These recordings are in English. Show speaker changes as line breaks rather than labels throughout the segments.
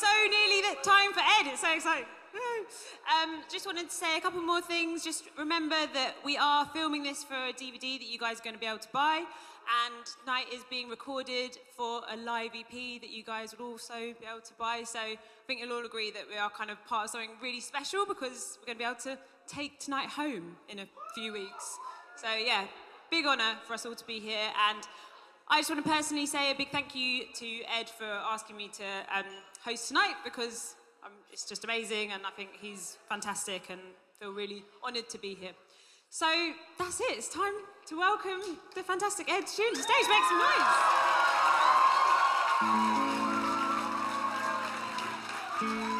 so nearly the time for Ed. It's so exciting. Um, just wanted to say a couple more things. Just remember that we are filming this for a DVD that you guys are going to be able to buy. And tonight is being recorded for a live EP that you guys will also be able to buy. So I think you'll all agree that we are kind of part of something really special because we're going to be able to take tonight home in a few weeks. So yeah, big honour for us all to be here. And I just want to personally say a big thank you to Ed for asking me to um, host tonight because um, it's just amazing and I think he's fantastic and feel really honoured to be here. So that's it. It's time to welcome the fantastic Ed Sheeran to stage. Make some noise.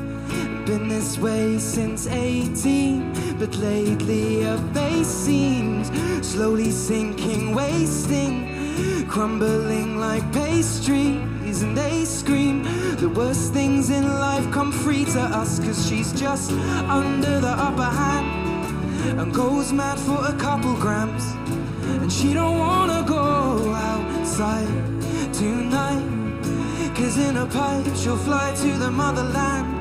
been this way since 18, but lately her face seems slowly sinking, wasting, crumbling like pastries. And they scream the worst things in life come free to us, cause she's just under the upper hand and goes mad for a couple grams. And she don't wanna go outside tonight. Cause in a pipe she'll fly to the motherland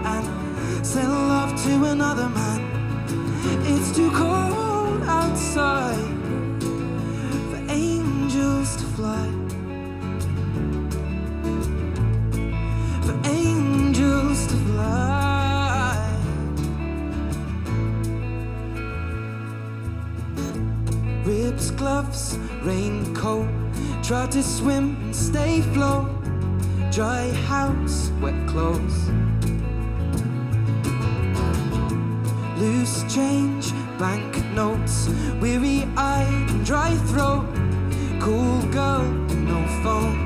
sell love to another man. It's too cold outside for angels to fly. For angels to fly. Ribs, gloves, raincoat. Try to swim and stay float. Dry house, wet clothes. Loose change, banknotes, weary and dry throat. Cool girl, no phone.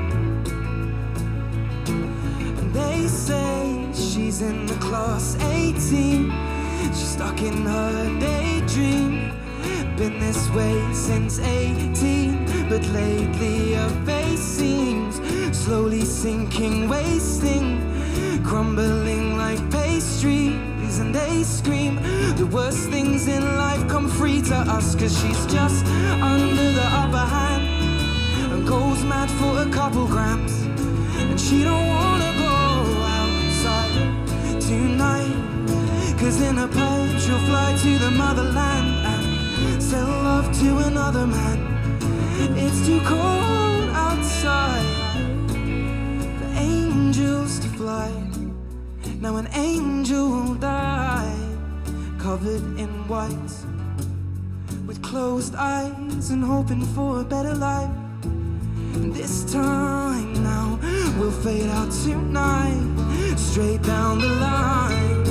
And they say she's in the Class A Team. She's stuck in her daydream. Been this way since 18, but lately her face seems slowly sinking, wasting, crumbling like pastry and they scream. The worst things in life come free to us, cause she's just under the upper hand and goes mad for a couple grams. And she don't wanna go outside tonight, cause in a pipe she'll fly to the motherland and sell love to another man. It's too cold with closed eyes and hoping for a better life. This time now we'll fade out tonight, straight down the line.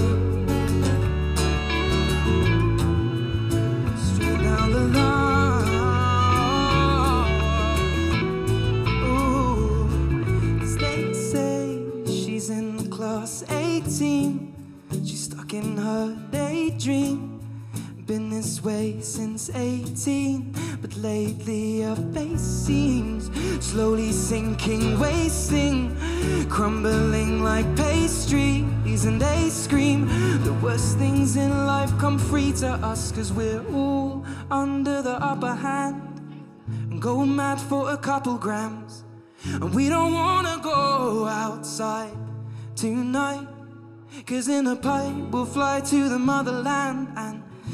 Straight down the line. she's in Class A Team She's stuck in her daydream. Been this way since 18, but lately her face seems slowly sinking, wasting, crumbling like pastries. And they scream the worst things in life come free to us, cause we're all under the upper hand and go mad for a couple grams. And we don't wanna go outside tonight. Cause in a pipe we'll fly to the motherland and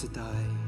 To die.